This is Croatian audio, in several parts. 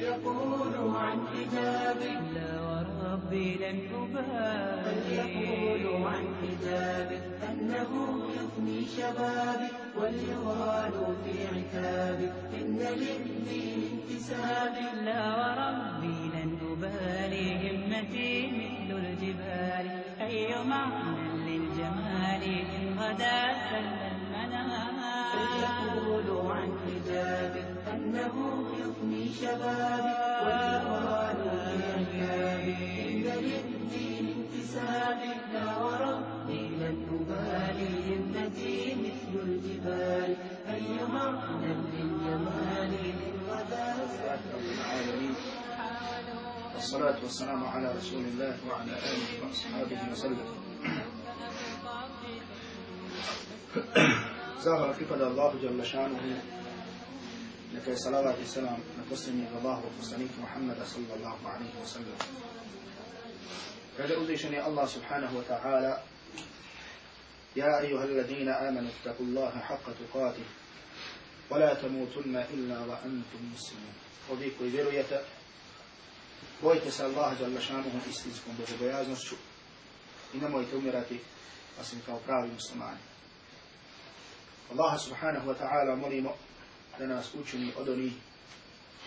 فليقولوا عن حجابك لا وربي لن أبالي. فليقولوا عن حجابك أنه يفني شبابك وليغالوا في عتابك إن للدين انتسابك لا وربي لن أبالي. همتي مثل الجبال. أي معنى للجمال؟ إن غدا سل المنام. فليقولوا عن حجابك أنه شبابك وليغالوا في عتابك إن للدين انتسابك لا وربي لن أبالي همتي مثل الجبال أي معنى للجمال إن غدا والصلاة والسلام على رسول الله وعلى آله وأصحابه وسلم Zahvala pripada Allahu Jalla šanuhu, neka je salavat i selam na posljednjeg Allahu poslanika Muhammada sallallahu alaihi wa sallam. Kaže uzvišeni Allah subhanahu wa ta'ala, يا أيها الذين آمنوا اتقوا الله حق تقاته ولا تموتن إلا وأنتم مسلمون Ovi koji vjerujete, bojite se Allaha Jalla šanuhu istinskom bogobojaznošću i nemojte umirati osim kao pravi muslimani. Allaha subhanahu wa ta'ala molimo da nas učini od onih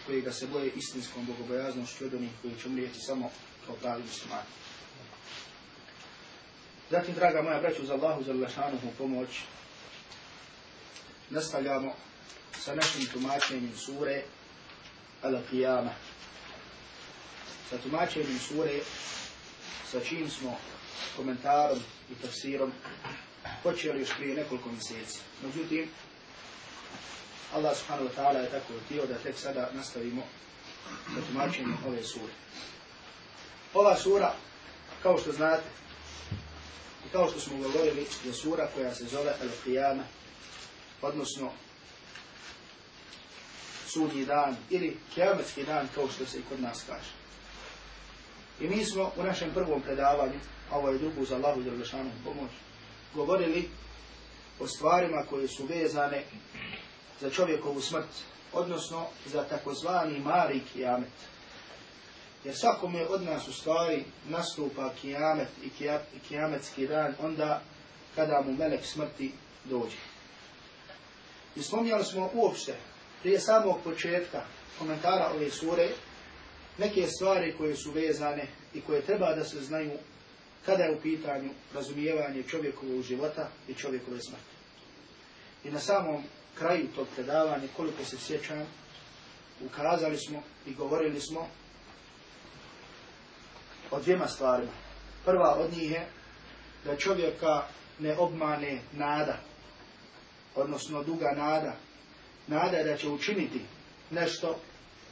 koji ga se boje istinskom bogobojaznošću od onih koji će umrijeti samo kao pravi muslimani. Zatim, draga moja braću, za Allahu za lašanuhu pomoć, nastavljamo sa našim tumačenjem sure Al-Qiyama. Sa tumačenjem sure sa čim smo komentarom i tafsirom počeli još prije nekoliko mjeseci. Međutim, Allah subhanahu wa ta'ala je tako htio da tek sada nastavimo sa tumačenjem ove sure. Ova sura, kao što znate, i kao što smo govorili, je sura koja se zove Al-Qiyama, odnosno sudnji dan ili kiametski dan kao što se i kod nas kaže. I mi smo u našem prvom predavanju, a ovo je drugu za Allahu Đerlešanu pomoć, govorili o stvarima koje su vezane za čovjekovu smrt, odnosno za takozvani mali kiamet. Jer svakome od nas u stvari nastupa kiamet i kiametski dan onda kada mu melek smrti dođe. I spominjali smo uopšte prije samog početka komentara ove sure neke stvari koje su vezane i koje treba da se znaju kada je u pitanju razumijevanje čovjekovog života i čovjekove smrti. I na samom kraju tog predavanja, koliko se sjećam, ukazali smo i govorili smo o dvijema stvarima. Prva od njih je da čovjeka ne obmane nada, odnosno duga nada, nada da će učiniti nešto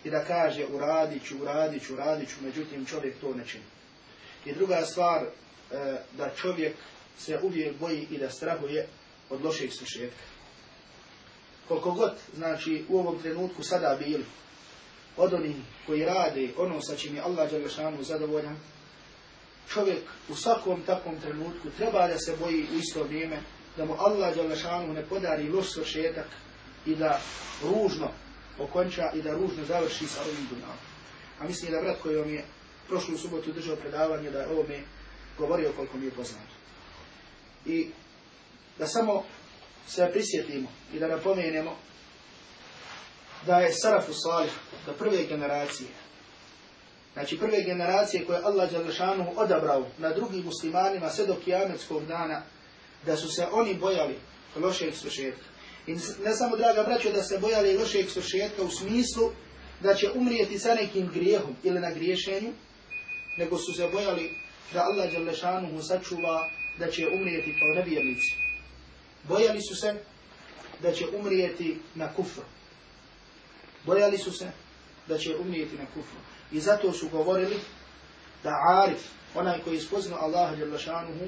i da kaže uradit ću, uradit ću, ću, međutim čovjek to ne čini. I druga stvar, da čovjek se uvijek boji i da strahuje od lošeg svršetka. Koliko god, znači, u ovom trenutku sada bili od onih koji rade ono sa čim je Allah Đalešanu zadovoljan, čovjek u svakom takvom trenutku treba da se boji u isto vrijeme da mu Allah Đalešanu ne podari loš svršetak i da ružno okonča i da ružno završi sa ovim dunjom. A mislim da brat koji vam je prošlu subotu držao predavanje da je ovome govorio koliko mi je poznato. I da samo se prisjetimo i da napomenemo da je Sarafu Salih, da prve generacije, znači prve generacije koje Allah Đalešanu odabrao na drugim muslimanima sve do kijametskog dana, da su se oni bojali lošeg svršetka. I ne samo, draga braćo, da se bojali lošeg svršetka u smislu da će umrijeti sa nekim grijehom ili na griješenju, nego su se bojali da Allah Đalešanu mu sačuva da će umrijeti kao nevjernici. Bojali su se da će umrijeti na kufru. Bojali su se da će umrijeti na kufru. I zato su govorili da Arif, onaj koji je spoznao Allaha Đalešanuhu,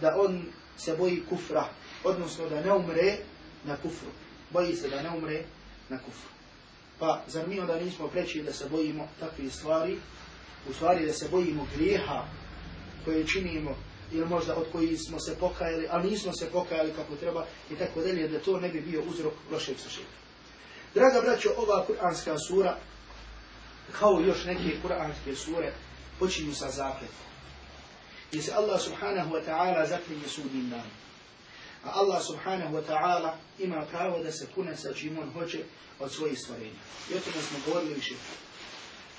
da on se boji kufra, odnosno da ne umre na kufru. Boji se da ne umre na kufru. Pa zar mi onda nismo preći da se bojimo takvih stvari, u stvari da se bojimo grijeha koje činimo ili možda od koji smo se pokajali, ali nismo se pokajali kako treba i tako dalje, da to ne bi bio uzrok lošeg sušenja. Draga braćo, ova kuranska sura kao još neke kuranske sure, počinju sa zakletvom. Gdje se Allah subhanahu wa ta'ala zaklinje sudnim danom. A Allah subhanahu wa ta'ala ima pravo da se kune sa čim on hoće od svojih stvorenja. I o tome smo govorili više.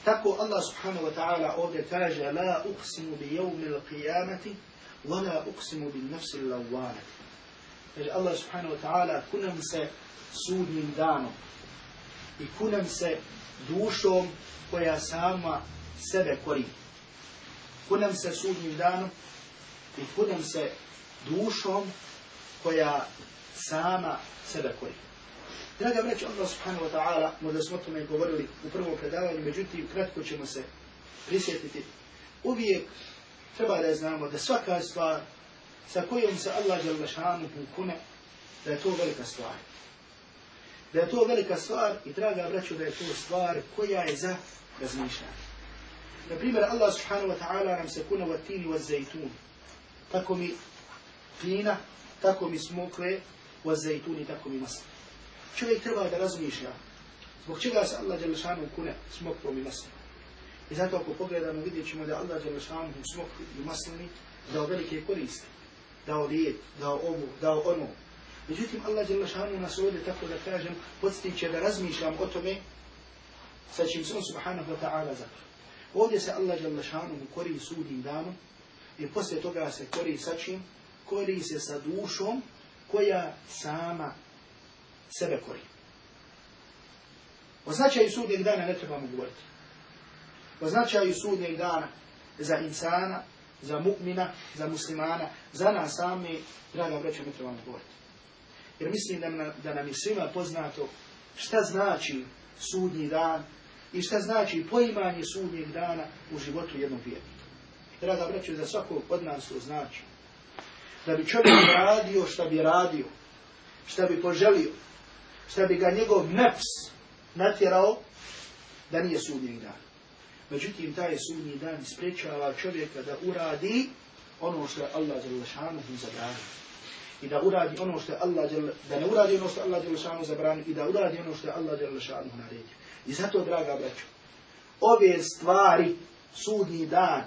Tako Allah subhanahu wa ta'ala ovdje kaže La uqsimu bi jevmi l'qiyamati wa la uqsimu bi nafsi l'awwanati. Kaže Allah subhanahu wa ta'ala kunem se sudnim danom i kunem se dušom koja sama sebe kori. Kunem se sudnim danom i kunem se dušom koja sama sebe kori. Draga vreća, Allah subhanahu wa ta'ala, možda smo o tome govorili u prvom predavanju, međutim, kratko ćemo se prisjetiti. Uvijek treba da znamo da svaka stvar sa kojom se Allah Đalešanu kune, da je to velika stvar. Da je to velika stvar i draga braću da je to stvar koja je za razmišljanje. Na primjer, Allah subhanahu wa ta'ala nam se kune wa tini wa zajtun. Tako mi fina, tako mi smokve, wa zajtuni, tako mi masla. Čovjek treba da razmišlja zbog čega se Allah Đalešanu kune smokvom i maslom. I zato ako pogledamo vidjet ćemo da Allah Đalešanu smokvi i maslini dao velike koriste. Dao lijek, dao ovu, dao ono. Međutim, Allah Đalešanu nas ovdje, tako da kažem, podstiče da razmišljam o tome sa čim se on subhanahu wa ta'ala zakr. Ovdje se Allah Đalešanu kori sudnim danom i poslije toga se kori sa čim? Kori se sa dušom koja sama sebe kori. O značaju sudnjeg dana ne trebamo govoriti. O značaju sudnjeg dana za insana, za mu'mina, za muslimana, za nas sami, draga vreća, ne trebamo govoriti. Jer mislim da, nam, da nam je svima poznato šta znači sudnji dan i šta znači poimanje sudnjeg dana u životu jednog vjernika. Draga vreća, za svakog od nas to znači. Da bi čovjek radio šta bi radio, šta bi poželio, šta bi ga njegov nefs natjerao da nije sudnji dan. Međutim, taj sudnji dan sprečava čovjeka da uradi ono što je Allah Đalešanuhu zabranio. I da uradi ono što je Allah da ne uradi ono što Allah Đalešanuhu zabranio i da uradi ono što je Allah Đalešanuhu naredio. I zato, draga braćo, ove stvari, sudnji dan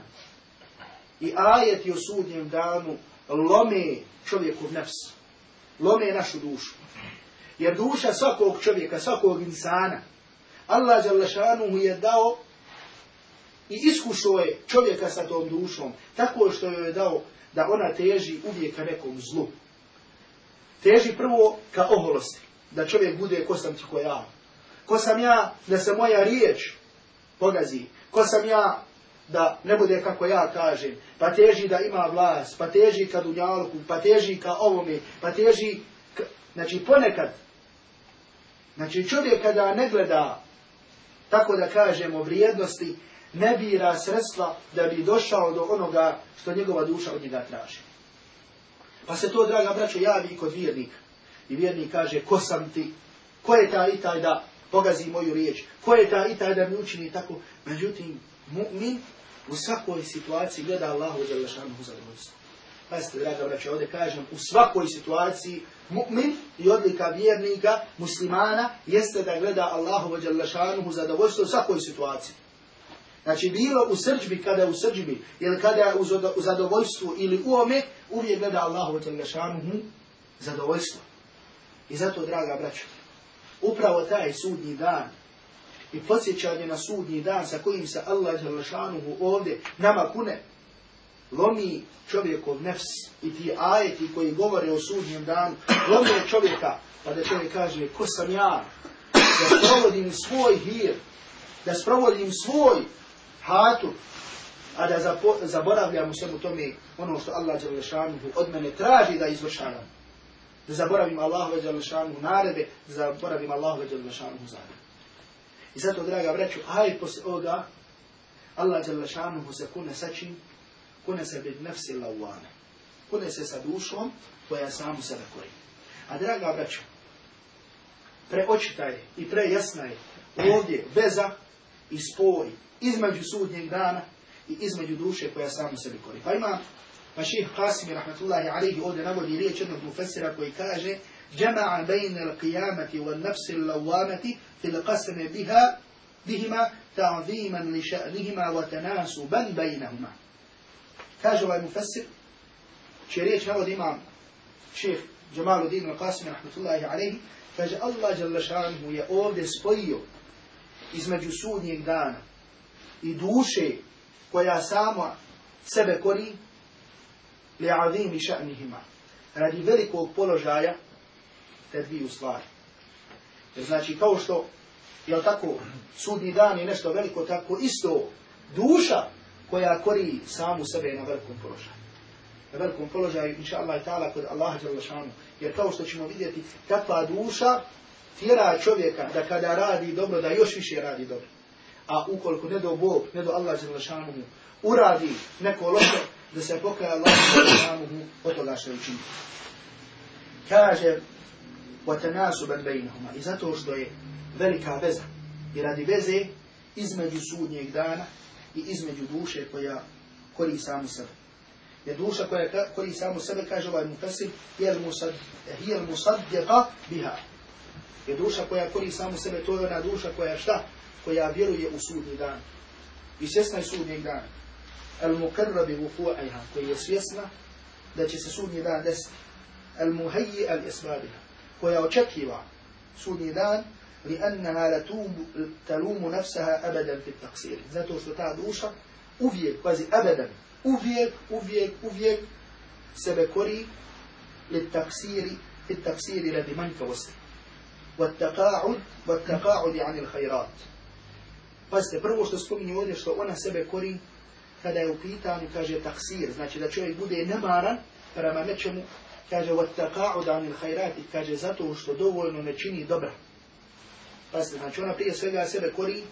i ajeti o sudnjem danu lome čovjekov nefs, lome našu dušu. Jer duša svakog čovjeka, svakog insana, Allah Đalešanu je dao i iskušao je čovjeka sa tom dušom, tako što joj je dao da ona teži uvijek ka nekom zlu. Teži prvo ka oholosti, da čovjek bude ko sam ti ko ja. Ko sam ja da se moja riječ pogazi, ko sam ja da ne bude kako ja kažem, pa teži da ima vlast, pa teži ka dunjalku, pa teži ka ovome, pa teži, ka... znači ponekad Znači čovjek kada ne gleda, tako da kažemo, vrijednosti, ne bira sredstva da bi došao do onoga što njegova duša od njega traži. Pa se to, draga braćo, javi kod vjernika. I vjernik kaže, ko sam ti? Ko je ta i taj da pogazi moju riječ? Ko je ta i taj da mi učini tako? Međutim, mu'min u svakoj situaciji gleda Allahu za zadovoljstvo. Pazite, draga braća, ovdje kažem, u svakoj situaciji mu'min i odlika vjernika, muslimana, jeste da gleda Allahu wa Đalešanuhu zadovoljstvo u svakoj situaciji. Znači, bilo u srđbi, kada u srđbi, ili kada u, u zadovoljstvu, ili u ome, uvijek gleda Allahu wa Đalešanuhu zadovoljstvo. I zato, draga braća, upravo taj sudnji dan i podsjećanje na sudnji dan sa kojim se Allah Đalešanuhu ovdje nama kune, lomi čovjekov nefs i ti ajeti koji govore o sudnjem danu, lomi čovjeka, pa da čovjek kaže, ko sam ja, da sprovodim svoj hir, da sprovodim svoj hatu, a da zapo, zaboravljam u svemu tome ono što Allah Đalešanuhu od mene traži da izvršavam. Da zaboravim Allahu Đalešanuhu narede, da zaboravim Allahu Đalešanuhu zarede. I zato, draga vreću, ajet posle ovoga, Allah Đalešanuhu se kune sačin, kune se bid nefsi lawwane. Kune se sa dušom koja samu sebe kori. A draga braćo, preočita je i prejasna je ovdje veza i spoj između sudnjeg dana i između duše koja samu sebi kori. Pa ima Maših Qasimi, rahmatullahi alihi, ovdje navodi riječ jednog mufessira koji kaže جمع بين القيامة والنفس اللوامة في القسم بها بهما تعظيما لشأنهما وتناسبا بينهما kaže ovaj mufassir, čije riječ navodi imam šeheh Jamaluddin al-Qasim, rahmatullahi alaihi, kaže Allah Đalešanhu je ovdje spojio između sudnjeg dana i duše koja sama sebe kori li azimi ša'nihima radi velikog položaja te dviju stvari. Jer znači kao što je tako sudni dan je nešto veliko, tako isto duša koja kori samu sebe na velikom položaju. Na velikom položaju, inša Allah i ta'ala, kod Allaha Đalešanu. Jer kao što ćemo vidjeti, takva duša tjera čovjeka da kada radi dobro, da još više radi dobro. A ukoliko ne do Bog, ne do Allah Đalešanu mu uradi neko loše, da se pokaja Allah Đalešanu mu od toga što učini. Kaže, وَتَنَاسُبًا بَيْنَهُمَا I zato što je velika veza. I radi veze između sudnjeg dana i između duše koja kori samu sebe. Jer duša koja kori samu sebe, kaže ovaj mufasir, hijel musaddiqa biha. Jer duša koja kori samu sebe, to je ona duša koja šta? Koja vjeruje u sudnji dan. I svjesna je sudnjeg dana. Al mukarrabi vufu'ajha, koji je svjesna da će se sudnji dan desiti. Al muhayyi al isbabiha, koja očekiva sudnji dan لأنها لا تلوم نفسها أبدا في التقصير ذاته استطاع دوشا أوفيك قازي أبدا أوفيك أوفيك أوفيك سبكوري للتقصير في التقصير الذي من توصل. والتقاعد والتقاعد عن الخيرات بس برو شو تسكمني ودي شو أنا سبكوري kada je upitan, kaže تقصير. znači da čovjek bude nemaran prema nečemu, kaže od takaudan ili hajrati, kaže zato što dovoljno ne čini. Pazite, znači ona prije svega sebe kori,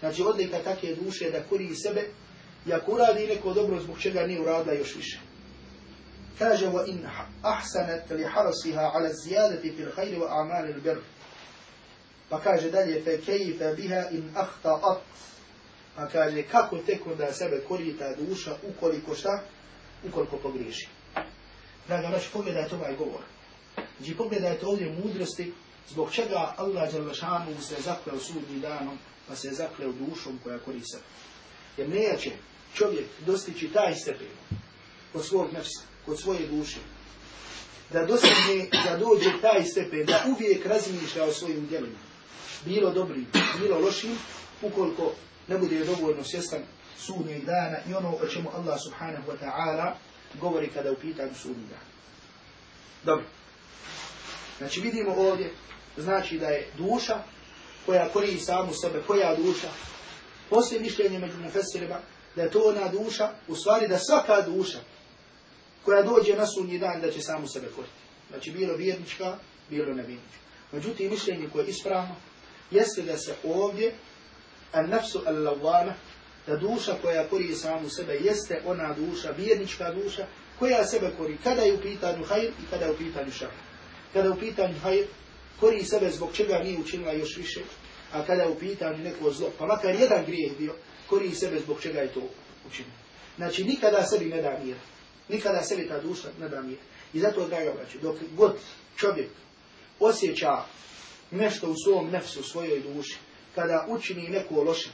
znači odlika takve duše da kori sebe, i ako uradi neko dobro zbog čega nije uradila još više. Kaže, wa in ahsanat li harasiha ala zijadati fil khayri wa a'mali al-birr. Pa kaže dalje, fe kejfe biha in ahta'at. Pa kaže, kako tek da sebe kori ta duša ukoliko šta? Ukoliko pogriješi. Draga, znači pogledajte ovaj govor. Znači pogledajte ovdje mudrosti Zbog čega Allah Đalešanu se zakleo sudnji danom, pa se zakleo dušom koja kori sebe. Jer neće čovjek dostići taj stepen kod svog nefsa, kod svoje duše, da dostigne, da dođe taj stepen, da uvijek razmišlja o svojim djelima. Bilo dobrim, bilo lošim, ukoliko ne bude dovoljno svjestan sudnjeg dana i ono o čemu Allah subhanahu wa ta'ala govori kada u pitanju sudnjeg. Dobro. Znači vidimo ovdje znači da je duša koja kori samu sebe, koja duša, poslije mišljenje među mufesirima, da je to ona duša, u stvari da svaka duša koja dođe na sunji dan da će samu sebe koriti. Znači bilo vjernička, bilo nevjernička. Međutim, mišljenje koje je ispravno, jeste da se ovdje, an nafsu al da duša koja kori samu sebe, jeste ona duša, vjernička duša, koja sebe kori kada je u pitanju hajr i kada je u pitanju šar. Kada je u pitanju hajr, kori sebe zbog čega nije učinila još više, a kada je u pitanju neko zlo, pa makar jedan grijeh bio, kori sebe zbog čega je to učinila. Znači, nikada sebi ne da mira. Nikada sebi ta duša ne da mira. I zato, draga braći, dok god čovjek osjeća nešto u svom nefsu, u svojoj duši, kada učini neko loše,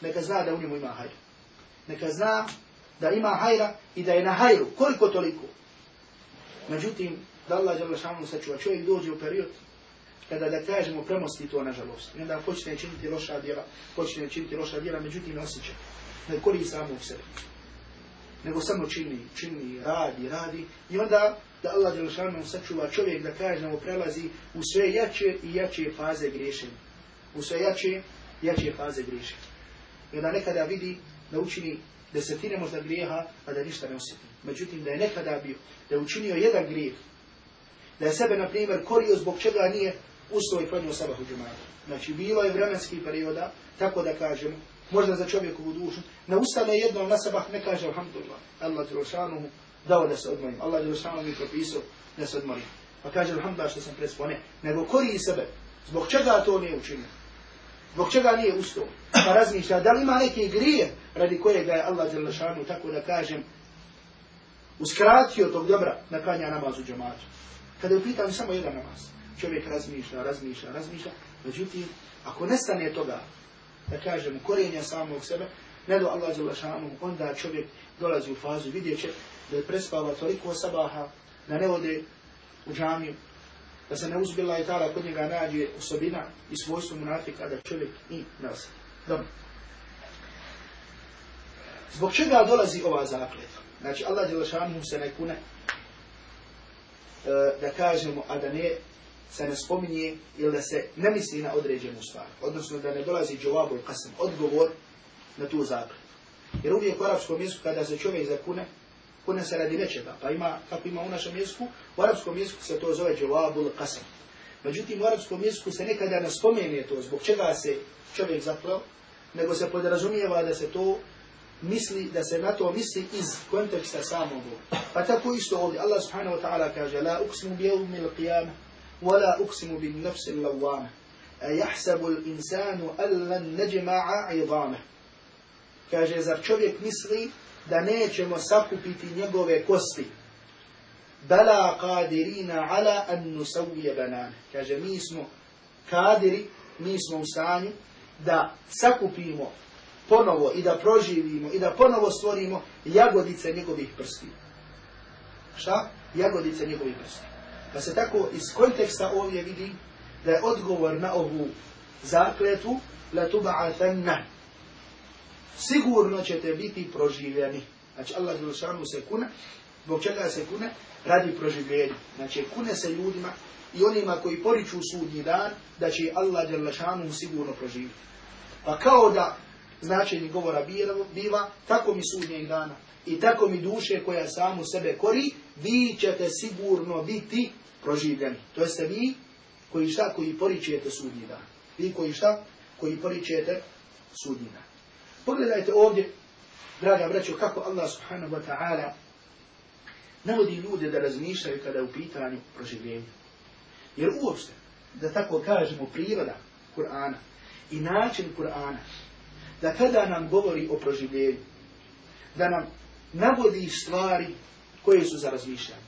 neka zna da u njemu ima hajra. Neka zna da ima hajra i da je na hajru, koliko toliko. Međutim, da Allah žele šalmu sačuva, čovjek dođe u period kada da kažemo premosti to nažalost. I onda počne činiti loša djela, počne činiti loša djela, međutim ne osjeća. Ne kori samo u sebi. Nego samo čini, čini, radi, radi. I onda da Allah Đelešanu sačuva čovjek da kažemo prelazi u sve jače i jače faze griješenja. U sve jače i jače faze griješenja. I onda nekada vidi da učini desetine možda grijeha, a da ništa ne osjeti. Međutim, da je nekada bio, da je učinio jedan grijeh, da je sebe, na primjer, korio zbog čega nije ustao i klanio sabah u džematu. Znači, bilo je vremenski perioda, tako da kažemo, možda za čovjekovu dušu, ne ustane jednom na sabah, ne kaže alhamdulillah, Allah Đerošanuhu dao da se odmorim, Allah Đerošanuhu mi propisao da se odmorim. Pa kaže alhamdulillah što sam prespao, ne, nego kori sebe, zbog čega to nije učinio. Zbog čega nije ustao? Pa razmišlja, da li ima neke grije radi kojega je Allah Đelešanu, tako da kažem, uskratio tog dobra na klanja namaz u džematu. Kada je u pitanju samo jedan namaz čovjek razmišlja, razmišlja, razmišlja. Međutim, ako nestane toga, da kažemo, korenja samog sebe, nego Allah Đelešanu, onda čovjek dolazi u fazu, vidjet će da je prespava toliko sabaha, da ne ode u džamiju, da se ne uzbila i tala kod njega nađe osobina i svojstvo munafika da čovjek i ne osjeti. Dobro. Zbog čega dolazi ova zakletva? Znači, Allah Đelešanu se ne kune, e, da kažemo, a da ne se ne spominje ili da se ne misli na određenu stvar. Odnosno da ne dolazi džavabul qasam, odgovor na tu zakletvu. Jer uvijek u arapskom jeziku kada se čovjek zakune, kune se radi nečega. Pa ima, kako ima u našem jeziku, u arapskom jeziku se to zove džavabul qasam. Međutim, u arapskom jeziku se nekada ne spomene to zbog čega se čovjek zaklao, nego se podrazumijeva da se to misli, da se na to misli iz konteksta samog. Pa tako isto ovdje, Allah subhanahu wa ta'ala kaže, la uksimu bi jevmi l'qiyama, ولا أقسم بالنفس اللوامة أيحسب الإنسان أن لن نجمع عظامه kaže zar čovjek misli da nećemo sakupiti njegove kosti bala qadirina ala an nusawwiya banane kaže mi smo kadiri mi smo u stanju da sakupimo ponovo i da proživimo i da ponovo stvorimo jagodice njegovih prstiju šta jagodice njegovih prstiju Pa se tako iz konteksta ovdje vidi da je odgovor na ovu zakletu tuba'athanna. Sigurno ćete biti proživljeni. Znači Allah Đelšanu se kune, zbog čega se kune? Radi proživljenja. Znači kune se ljudima i onima koji poriču sudnji dan, da će Allah Đelšanu sigurno proživjeti. Pa kao da značenje govora biva, tako mi sudnjeg dana i tako mi duše koja samu sebe kori, vi ćete sigurno biti proživljeni. To jeste vi koji šta, koji poričujete sudnji dan. Vi koji šta, koji poričujete sudnji dan. Pogledajte ovdje, draga braćo, kako Allah subhanahu wa ta'ala navodi ljude da razmišljaju kada je u pitanju proživljenja. Jer uopšte, da tako kažemo, priroda Kur'ana i način Kur'ana, da kada nam govori o proživljenju, da nam navodi stvari koje su za razmišljanje.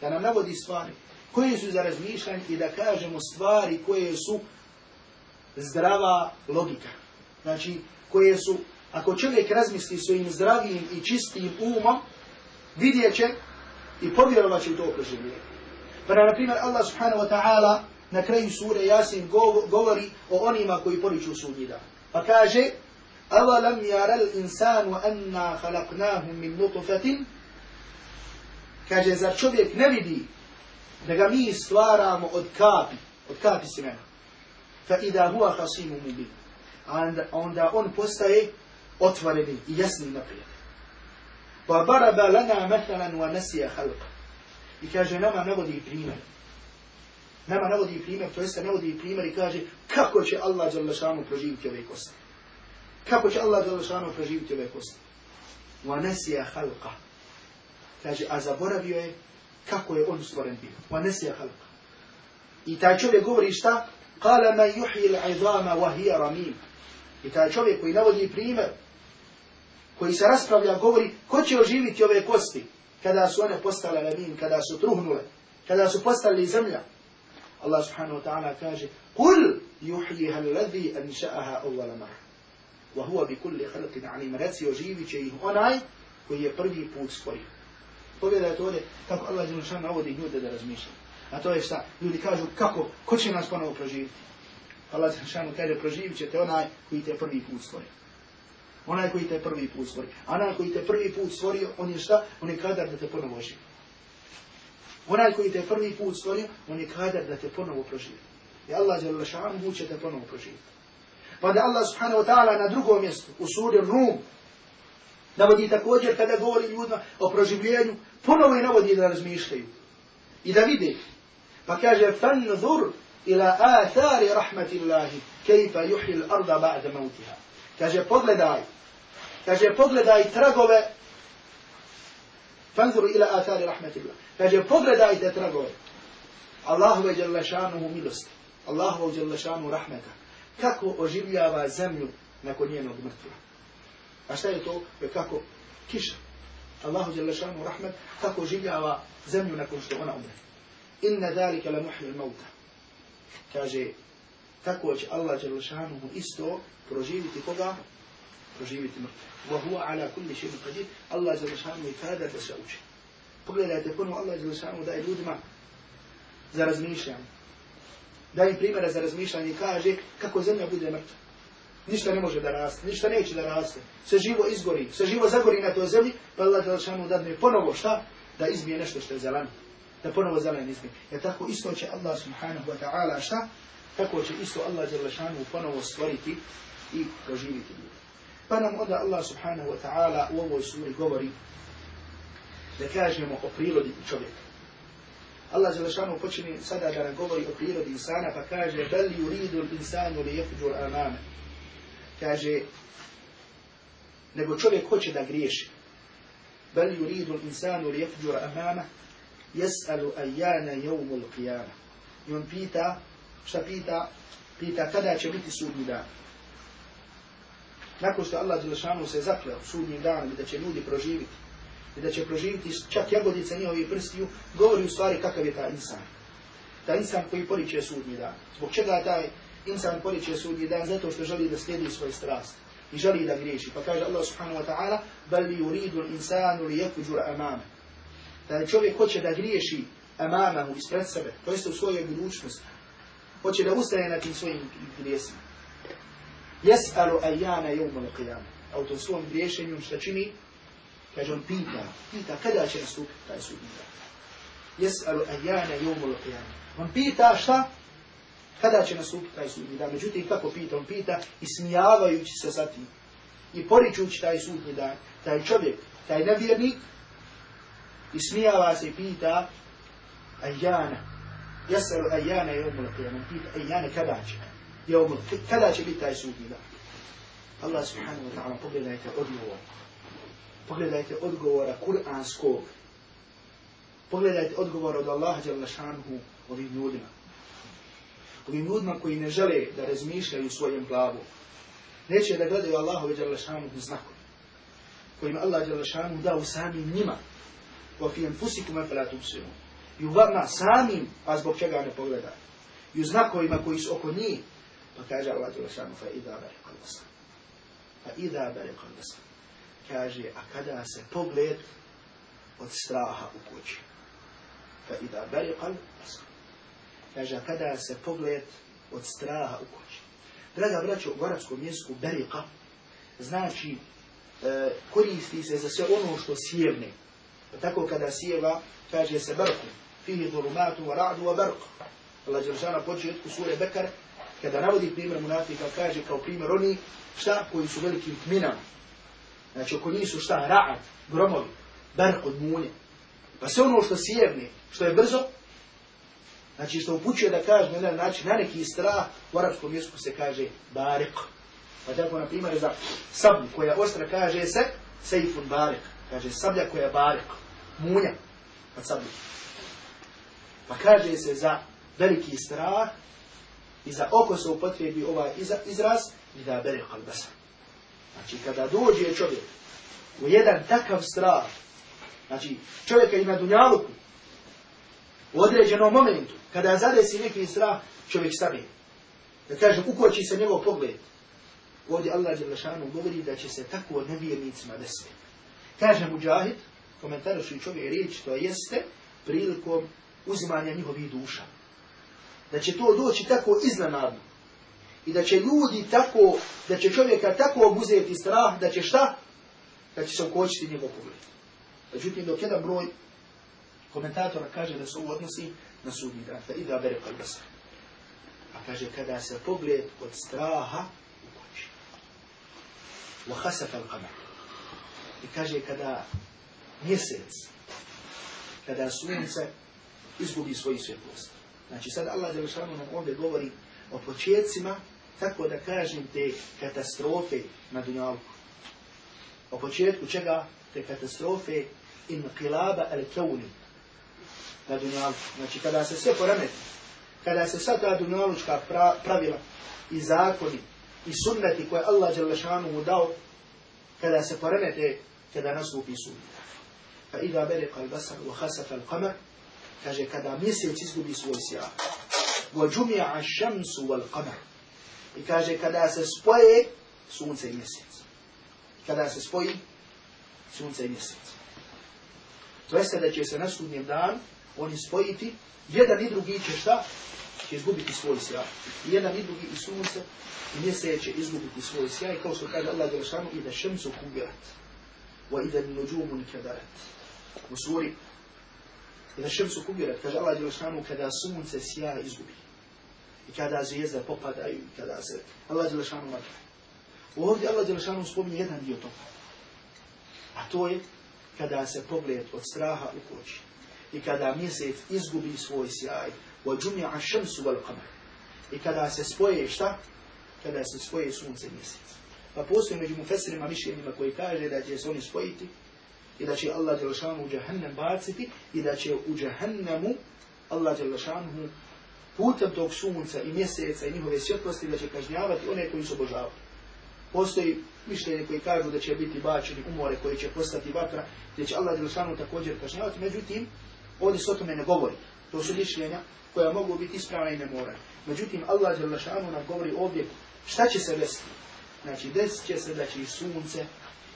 Da nam navodi stvari koje su za razmišljanje i da kažemo stvari koje su zdrava logika. Znači, koje su, ako čovjek razmisli svojim zdravim i čistim umom, vidjet će i povjerovat će u to proživljenje. Pa na primjer, Allah subhanahu wa ta'ala na kraju sure Yasin govori o onima koji poriču sudnji dan. Pa kaže, أَوَلَمْ يَرَ الْإِنسَانُ أَنَّا خَلَقْنَاهُ مِنْ نُطُفَةٍ Kaže, zar čovjek ne vidi da ga mi stvaramo od kapi, od kapi semena. Fa ida huwa khasimu mubin. Onda, onda on postaje otvoreni i jasni naprijed. Wa baraba lana mathalan wa nasiya khalqa. I kaže nama navodi primjer. Nama navodi primjer, to jeste navodi primjer i kaže kako će Allah Đalešanu proživiti ove kosti. Kako će Allah Đalešanu proživiti ove kosti. Wa nasiya khalqa. Kaže, a zaboravio je kako je on stvoren bio. Wa nesija halka. I taj čovjek govori šta? Kala ma yuhyi al-idama wa hiya ramim. I taj čovjek koji navodi primjer, koji se raspravlja, govori ko će oživiti ove kosti kada su one postale ramim, kada su truhnule, kada su postali zemlja. Allah subhanahu wa ta'ala kaže Kul yuhyiha alladhi anša'aha awwala marra. Wa huwa bi kulli khalqin alim. Reci oživit će ih onaj koji je prvi put stvorio. Pogledajte ovdje kako Allah Đelešan navodi ljude da razmišljaju. A to je šta? Ljudi kažu kako, ko će nas ponovo proživiti? Allah Đelešan kaže proživit ćete onaj koji te prvi put stvorio. Onaj koji te prvi put stvorio. A onaj koji te prvi put stvorio, on je šta? On je kadar da te ponovo oživi. Onaj koji te prvi put stvorio, on je kadar da te ponovo proživi. I Allah Đelešan mu će te ponovo proživiti. Pa da Allah subhanahu wa ta'ala na drugom mjestu, u suri Rum, navodi također kada govori ljudima o proživljenju, ponovo je navodi da razmišljaju i da vide. Pa kaže, fanzur ila athari rahmatillahi, kejfa yuhi l'arda ba'da mautiha. Kaže, pogledaj, kaže, pogledaj tragove, fanzur ila athari rahmatillahi. Kaže, pogledajte tragove. Allahu ve jalla šanuhu milosti. Allahu ve jalla šanuhu rahmeta. Kako oživljava zemlju nakon njenog mrtva. A šta je to? Je kako kiša. Allahu jalla šanu rahmet kako življava zemlju nakon što ona umre. Inna dalika la muhli mauta. Kaže, tako će Allah Đelešanuhu isto proživiti koga? Proživiti mrtve. Wa huwa ala kulli shay'in qadir. Allah Đelešanuhu je kadar da se uči. Pogledajte ponovo Allah Đelešanuhu daje ljudima za razmišljanje. Daje im primjera za razmišljanje i kaže kako zemlja bude mrtva. Ništa ne može da raste, ništa neće da raste. Sve živo izgori, sve živo zagori na toj zemlji, pa Allah Đelešanuhu dadne ponovo šta? Da izbije nešto što je zeleno. Da ponovo zelen izbije. Jer tako isto će Allah subhanahu wa ta'ala šta? Tako će isto Allah Đelešanuhu ponovo stvoriti i proživiti ljude. Pa nam onda Allah subhanahu wa ta'ala u ovoj suri govori da kažemo o prirodi čovjeka. Allah Đelešanu počini sada da nam govori o prirodi insana pa kaže bel yuridu insanu li jefđur amame. Kaže nego čovjek hoće da griješi. Bel yuridu insanu li jefđur amame jes'alu ajana jevmul qiyama. I on pita, šta pita? Pita kada će biti sudnji dan. Nakon što Allah Đelešanu se zakleo sudnjim danom i da će ljudi proživiti i da će proživiti čak jagodice njihovih prstiju, govori u stvari kakav je taj insan. Taj insan koji poriče sudnji dan. Zbog čega taj insan poriče sudnji dan? Zato što želi da slijedi svoj strast i želi da griješi. Pa kaže Allah subhanahu wa ta'ala, bal li yuridu insanu li yakujura amame. Taj čovjek hoće da griješi amamahu ispred sebe, to jeste u svojoj budućnosti. Hoće da ustaje na tim svojim grijesima. Jes'alu ajana jevmal qiyama. A u tom svom griješenju šta čini? Kaže on pita, pita kada će nastupiti taj sudnji dan. Jes'alu ajana jevmal qiyama. On pita šta? Kada će nastupiti taj sudnji dan. Međutim, kako pita? On pita ismijavajući se sa tim. I poričući taj sudnji dan. Taj čovjek, taj nevjernik, ismijava se i pita ajana. Jes'alu ajana jevmal qiyama. Pita ajana kada će. Jevmal, kada će biti taj sudnji dan. Allah subhanahu wa ta'ala, pogledajte odgovor. Pogledajte odgovora kuranskog. Pogledajte odgovor od Allaha jalla šanuhu ovim ljudima. Ovim ljudima koji ne žele da razmišljaju svojim glavom. Neće da gledaju Allahu jalla šanuhu znakom. Kojim Allah jalla šanuhu dao samim njima. Wa fi anfusikum afala tubsirun. I u vama samim, a zbog čega ne pogledaju. I u znakovima koji su oko njih. Pa kaže Allah jalla šanuhu fa idha barikal basar. Fa idha barikal basar kaže, a kada se pogled od straha u kući. Fa ida bariqal basar. Kaže, kada se pogled od straha u kući. Draga braćo, u arabskom jeziku bariqa znači e, koristi se za sve ono što sjevne. Tako kada sjeva, kaže se barku. Fihi dhulumatu wa ra'du wa barq. Allah Đelšana početku sure Bekar, kada navodi primjer munafika, kaže kao primjer oni šta koji su velikim tminama. Znači, oko njih su šta? Ra'ad, gromovi, bark od munje. Pa sve ono što sjevne, što je brzo, znači što upućuje da kaže na način, na neki strah, u arapskom jeziku se kaže barik. Pa tako, na primjer, za sablju koja ostra kaže se sejfun barik. Kaže sablja koja barik. Munja. Pa sablju. Pa kaže se za veliki strah i za oko se upotrebi ovaj izraz i da bere kalbasa. Znači, kada dođe čovjek u jedan takav strah, znači, čovjeka i na dunjaluku, u određenom momentu, kada zadesi neki strah, čovjek stane. Da kažem, ukoči se njegov pogled. Ovdje Allah Đelešanu govori da će se tako nevjernicima desiti. Kaže Mujahid, komentaruši čovjek riječ, to jeste prilikom uzimanja njihovih duša. Da će to doći tako iznenadno. I da će ljudi tako, da će čovjeka tako obuzeti strah, da će šta? Da će se ukočiti njegov pogled. Međutim, dok jedan broj komentatora kaže da se ovo odnosi na sudnji dan, da ida bere kalbasa. A kaže, kada se pogled od straha ukoči. Wa hasafa al-qamar. I kaže, kada mjesec, kada sunce izgubi svoju svjetlost. Znači, sad Allah Đelešanu nam ovdje govori o početcima, tako da kažem, te katastrofe na Dunjalku. O početku čega? Te katastrofe in qilaba al-kauni na Dunjalku. Znači, kada se sve poremeti, kada se sva ta dunjalučka pra, pravila i zakoni i sunneti koje Allah Đelešanu mu dao, kada se poremete, kada nastupi sunnet. Fa ida bereka al-basar wa khasafa al-qamar, kaže kada mjesec izgubi svoj sjaj. Wa jumi'a ash-shamsu wal-qamar. I kaže, kada se spoje sunce i mjesec. Kada se spoji sunce i mjesec. To jeste da će se na sudnjem danu oni spojiti, jedan i drugi će šta? Će izgubiti svoj sjaj. I jedan i drugi i sunce i mjesec će izgubiti svoj sjaj, kao što kaže Allah Đelešanu, i da šemsu kubirat, wa i da nuđumu nikadarat. U suri, i da šemsu kubirat, kaže Allah Đelešanu, kada sunce sjaj izgubi. I kada zvijezde popadaju, i kada se Allah Đelešanu mrtve. Ovdje Allah Đelešanu spominje jedan dio toga. A to je kada se pogled od straha ukoči i kada mjesec izgubi svoj sjaj, šemsu wal qamar. I kada se spoje šta? Kada se spoje sunce i mjesec. Pa postoji među mufesirima mišljenima koji kaže da će se oni spojiti i da će Allah Đelešanu u džahannam baciti i da će u džahannamu Allah Đelešanu putem tog sunca i mjeseca i njihove svjetlosti da će kažnjavati one koji su obožavali. Postoji mišljenje koji kažu da će biti bačeni u more koji će postati vatra, gdje će Allah Đelešanu također kažnjavati, međutim, Ovdje se o tome ne govori. To su mišljenja koja mogu biti ispravna i ne mora. Međutim, Allah Đelešanu nam govori ovdje šta će se desiti. Znači, desit će se da će i sunce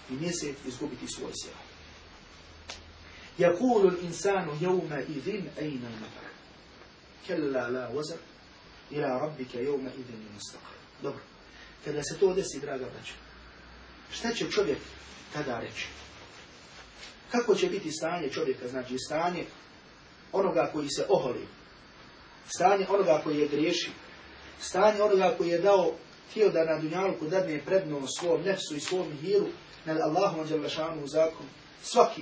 i mjesec izgubiti svoj sjaj. Jakulu insanu jevme idin ejna matak. Kella la wasa. ila rabbike jevme idin mustaqar. Dobro. Kada se to desi, draga braća, šta će čovjek tada reći? Kako će biti stanje čovjeka? Znači, stanje onoga koji se oholi stanje onoga koji je griješi stanje onoga koji je dao htio da na dunjalku dadne prednost svom nefsu i svom hiru nad Allahom dželašanu zakon svaki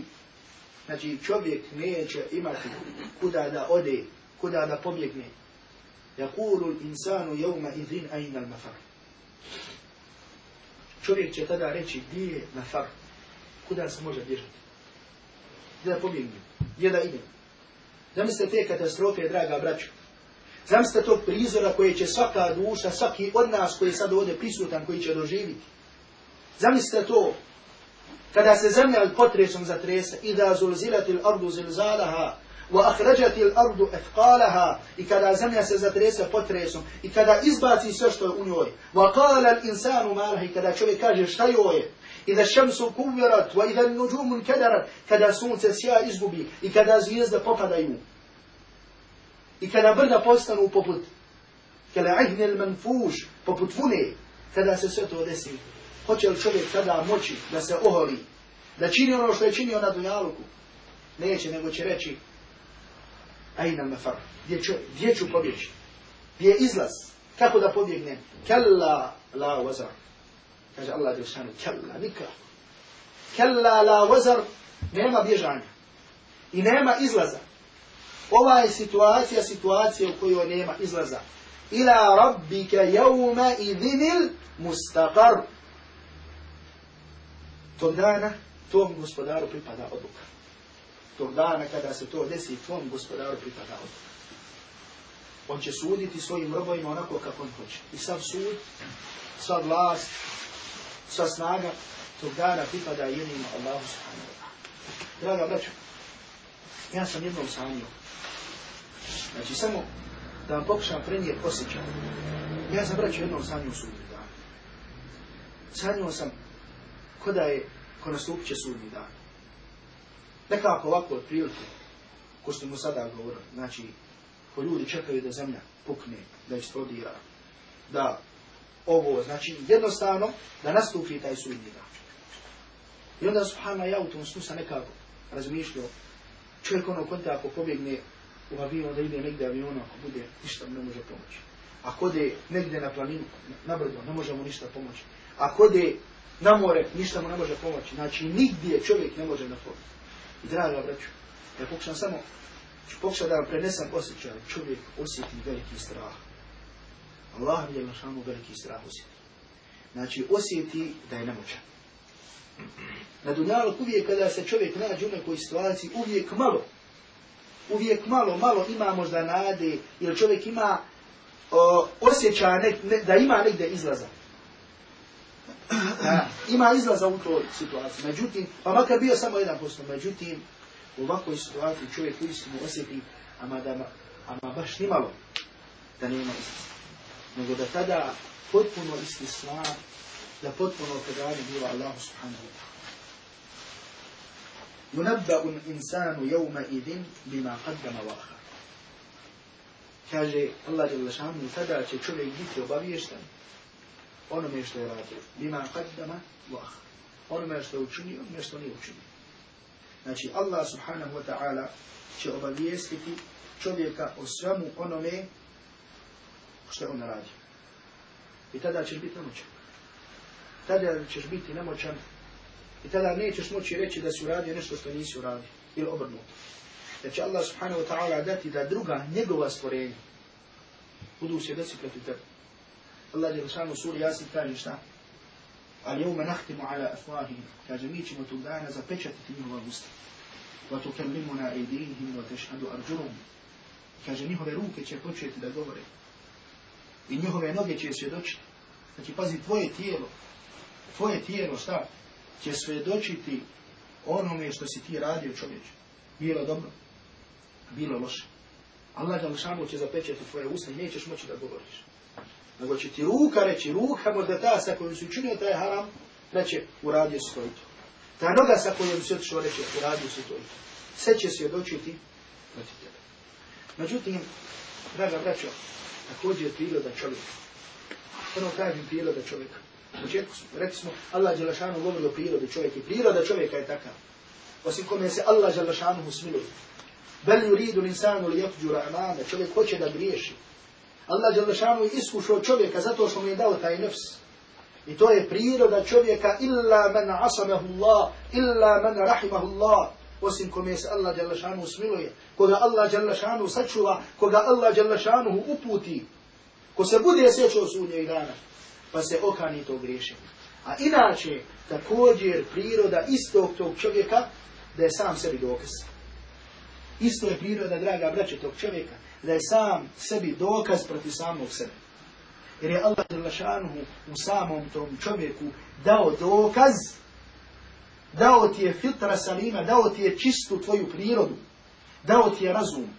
Znači čovjek neće imati kuda da ode, kuda da pobjegne. Jakulu insanu jevma idhin ajna mafar. Čovjek će tada reći gdje je mafar, kuda se može bježati. Gdje da pobjegne, gdje da ide. Zamislite te katastrofe, draga braćo. Zamislite tog prizora koje će svaka duša, svaki od nas koji je sad ovdje prisutan, koji će doživiti. Zamislite to, kada se zemlja potresom zatrese, ida zulzilatil ardu zilzalaha, wa akhrajatil ardu athqalaha, i kada zemlja se zatrese potresom, i kada izbaci sve što je u njoj, wa qala al insanu malaha, i kada čovjek kaže šta joj je, إذا الشمس كورت وإذا النجوم انكدرت كذا سونس سيا إزبوبي إكذا زيز ده بطا دايو إكذا برد بوستن وببط كلا عهن المنفوش ببطفوني كذا سسيتو دسي. خوش الشوبك كذا موشي ده سأهري ده چيني ونو شو يچيني ونا دنيالوكو نيچه نيگو چه رچي أين المفر؟ ديه چو پوبيج ديه إزلس كاكو ده پوبيج كلا لا وزر. Kaže Allah Đelšanu, kalla, nikako. Kalla la wazar, nema bježanja. I nema izlaza. Ova je situacija, situacija u kojoj nema izlaza. Ila rabbika jevma idhinil mustaqar tog dana tom gospodaru pripada odluka. Tog dana kada se to desi, tom gospodaru pripada odluka. On će suditi svojim robovima onako kako on hoće. I sav sud, sva vlast, sva snaga, tog dana pripada jednima Allahu subhanahu wa ta'ala. Draga braćo, ja sam jednom sanio. Znači samo da vam pokušam prenijeti osjećaj. Ja sam braćo jednom sanio sudnji dan. Sanio sam ko da je, ko nastupit će sudnji dan. Nekako ovako od prilike, ko ste mu sada govorili, znači, ko ljudi čekaju da zemlja pukne, da eksplodira, da ovo, znači, jednostavno, da nastupi taj sudnji dan. I onda, subhana, ja u tom snu sam nekako razmišljao, čovjek ono konta ako pobjegne u avion, da ide negdje avion, ako bude, ništa mu ne može pomoći. Ako ode negdje na planinu, na brdo, ne može mu ništa pomoći. Ako ode na more, ništa mu ne može pomoći. Znači, nigdje čovjek ne može na pomoći. I draga braću, ja pokušam samo, ću pokušati da vam prenesam osjećaj, čovjek osjeti veliki strah. Allah je našanu veliki strah osjeti. Znači, osjeti da je nemoćan. Na dunjalog uvijek kada se čovjek nađe u nekoj situaciji, uvijek malo, uvijek malo, malo ima možda nade, jer čovjek ima o, osjećaj ne, ne, da ima negdje izlaza ima izlaza u toj situaciji. Međutim, pa makar bio samo jedan posto, međutim, u ovakvoj situaciji čovjek uistinu osjeti, ama, da, ama baš nimalo da nema izlaza. Nego da tada potpuno istislam, da potpuno predanje bila Allahu subhanahu wa ta'ala. ينبأ الإنسان يومئذ بما قدم وأخر kaže Allah je lašanu tada će čovjek biti obaviješten onome što je radio. Bima qaddama wa akhar. Onome što je učinio, onome što nije učinio. Znači Allah subhanahu wa ta'ala će obavijestiti čovjeka o svemu onome što je on radio. I tada ćeš biti nemoćan. Tada ćeš biti nemoćan i tada nećeš moći reći da si uradio nešto što nisi uradio. Ili obrnuto. Da će Allah subhanahu wa ta'ala dati da druga njegova stvorenja budu svjedoci protiv tebe. Allah je lišanu suri Yasin kaže šta? Ali jevme nahtimu ala afwahihim. Kaže mi ćemo tog dana zapečatiti njihova usta. Wa tukallimuna aydihim wa tashhadu arjuluhum. Kaže njihove ruke će početi da govore. I njihove noge će svjedočiti. Znači pazi tvoje tijelo. Tvoje tijelo šta? Će svjedočiti onome što si ti radio čovječe. Bilo dobro, bilo loše. Allah Đalšanu će zapečati tvoje usta i nećeš moći da govoriš. Nego će ti ruka reći, ruka možda ta sa kojom si učinio taj haram, reće, uradio si to i to. Ta noga sa kojom si otišao reće, uradio si to i to. Sve će svjedočiti protiv tebe. Međutim, draga braćo, također je priroda čovjeka. Ono kažem priroda čovjeka. Početku rekli smo, Allah Đalšanu govori o prirodi i priroda čovjeka je takav. Osim kome se Allah Đalšanu smiluje. Bel yuridu l'insanu li yakjura amana. Čovjek hoće da griješi. Allah Đalešanu je iskušao čovjeka zato što mu je dao taj nefs. I to je priroda čovjeka illa man asamahu Allah, illa man rahimahu Allah. Osim kome se Allah Đalešanu smiluje. Koga Allah Đalešanu sačuva, koga Allah Đalešanu uputi. Ko se bude sjećao sudnjeg dana, pa se okani to griješenje. A inače, također priroda istog tog čovjeka, da je sam sebi dokaz. Isto je priroda, draga braće, tog čovjeka, da je sam sebi dokaz protiv samog sebe. Jer je Allah Đelešanuhu u samom tom čovjeku dao dokaz, dao ti je filtra salima, dao ti je čistu tvoju prirodu, dao ti je razum,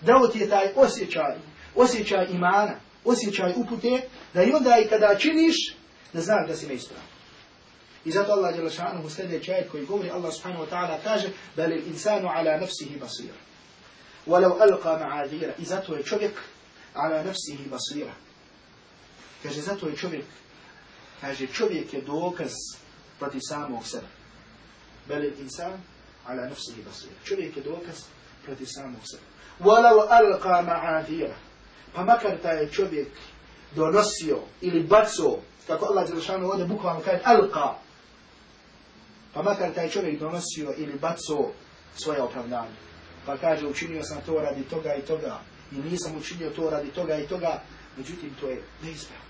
dao ti je taj osjećaj, osjećaj imana, osjećaj upute, da i onda i kada činiš, da znaš da si neispravan. I zato Allah Đelešanu u sljedeći ajet koji govori Allah subhanahu wa ta'ala kaže da li insanu ala nafsihi basira. Walau alqa ma'adira. I zato je čovjek ala nafsihi basira. Kaže zato je čovjek. Kaže čovjek je dokaz protiv samog sebe. Bel insan ala nafsihi basir. Čovjek je dokaz protiv samog sebe. Walau alqa ma'adira. Pa makar taj čovjek donosio ili bacio, kako Allah Đelšanu ovdje bukvalno kaže alqa. Pa makar taj čovjek donosio ili bacio svoje opravdanje. Pa kaže učinio sam to radi toga i toga. I nisam učinio to radi toga i toga. Međutim, to je neispravno.